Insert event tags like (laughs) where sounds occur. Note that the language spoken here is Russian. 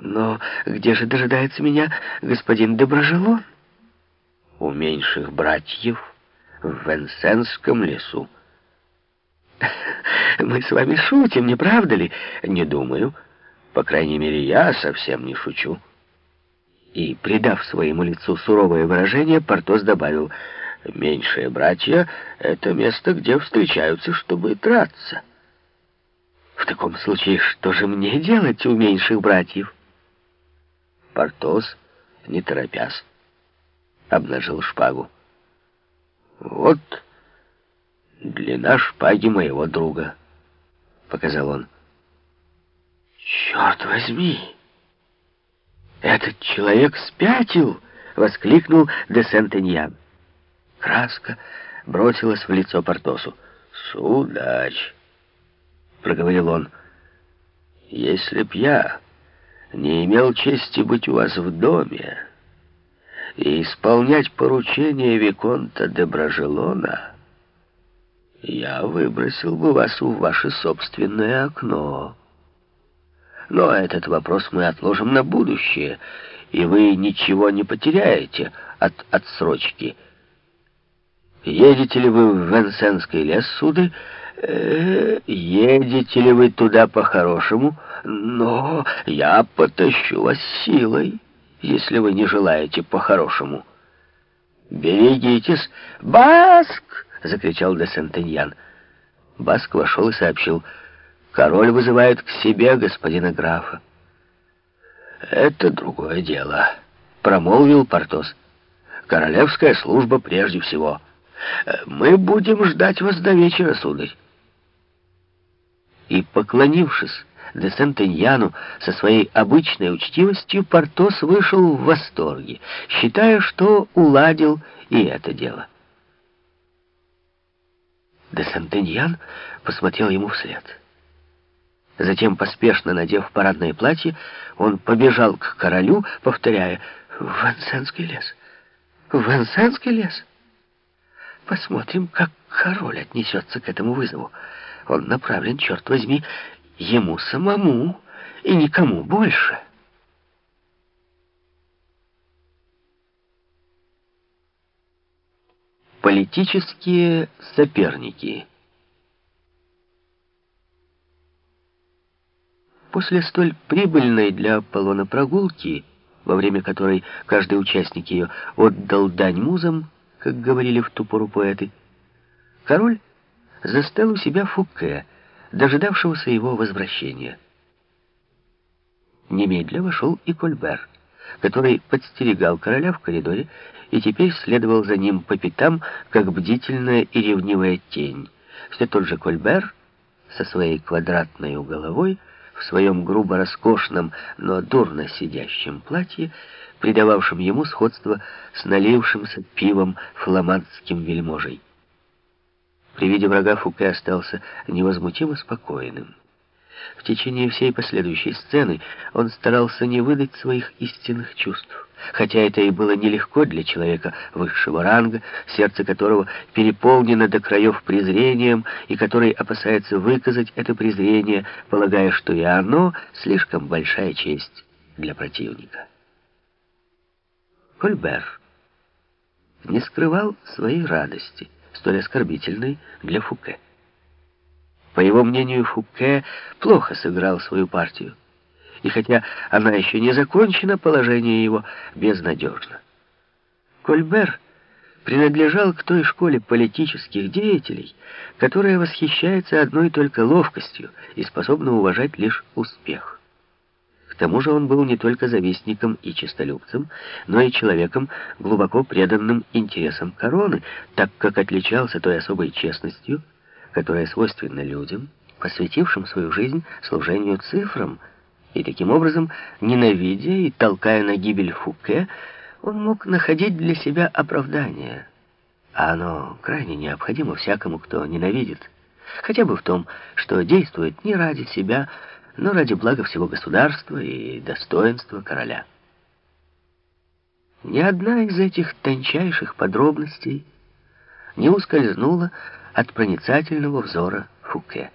Но где же дожидается меня господин Доброжелон? У меньших братьев в Венсенском лесу. (laughs) Мы с вами шутим, не правда ли? Не думаю. По крайней мере, я совсем не шучу. И, придав своему лицу суровое выражение, Портос добавил, «Меньшие братья — это место, где встречаются, чтобы драться». «В таком случае, что же мне делать у меньших братьев?» Портос, не торопясь, обнажил шпагу. «Вот длина шпаги моего друга», — показал он. «Черт возьми! Этот человек спятил!» — воскликнул де Сентеньян. Краска бросилась в лицо Портосу. «Судач!» — проговорил он. «Если б я не имел чести быть у вас в доме и исполнять поручение Виконта де Бражелона, я выбросил бы вас в ваше собственное окно. Но этот вопрос мы отложим на будущее, и вы ничего не потеряете от отсрочки. Едете ли вы в Венсенский лес, сударь? Э, едете ли вы туда по-хорошему? Но я потащу вас силой, если вы не желаете по-хорошему. Берегитесь. Баск! — закричал де Сентеньян. Баск вошел и сообщил. «Король вызывает к себе господина графа». «Это другое дело», — промолвил Портос. «Королевская служба прежде всего. Мы будем ждать вас до вечера, сударь». И, поклонившись де Сентеньяну со своей обычной учтивостью, Портос вышел в восторге, считая, что уладил и это дело. Де Сентеньян посмотрел ему вслед. Затем, поспешно надев парадное платье, он побежал к королю, повторяя «В Вансенский лес! Вансенский лес!» Посмотрим, как король отнесется к этому вызову. Он направлен, черт возьми, ему самому и никому больше. Политические соперники. После столь прибыльной для Аполлона прогулки, во время которой каждый участник ее отдал дань музам, как говорили в ту пору поэты, король застал у себя Фуке, дожидавшегося его возвращения. Немедля вошел и Кольбер, который подстерегал короля в коридоре и теперь следовал за ним по пятам, как бдительная и ревнивая тень. Все тот же Кольбер со своей квадратной головой, в своем грубо роскошном, но дурно сидящем платье, придававшем ему сходство с налившимся пивом фламандским вельможей. При виде врага Фуке остался невозмутимо спокойным. В течение всей последующей сцены он старался не выдать своих истинных чувств хотя это и было нелегко для человека высшего ранга, сердце которого переполнено до краев презрением, и который опасается выказать это презрение, полагая, что и оно слишком большая честь для противника. Кольбер не скрывал своей радости, столь оскорбительной для Фуке. По его мнению, Фуке плохо сыграл свою партию и хотя она еще не закончена, положение его безнадежно. Кольбер принадлежал к той школе политических деятелей, которая восхищается одной только ловкостью и способна уважать лишь успех. Тому же он был не только завистником и честолюбцем, но и человеком, глубоко преданным интересам короны, так как отличался той особой честностью, которая свойственна людям, посвятившим свою жизнь служению цифрам, и таким образом, ненавидя и толкая на гибель Фуке, он мог находить для себя оправдание. А оно крайне необходимо всякому, кто ненавидит. Хотя бы в том, что действует не ради себя, но ради блага всего государства и достоинства короля. Ни одна из этих тончайших подробностей не ускользнула от проницательного взора Фуке.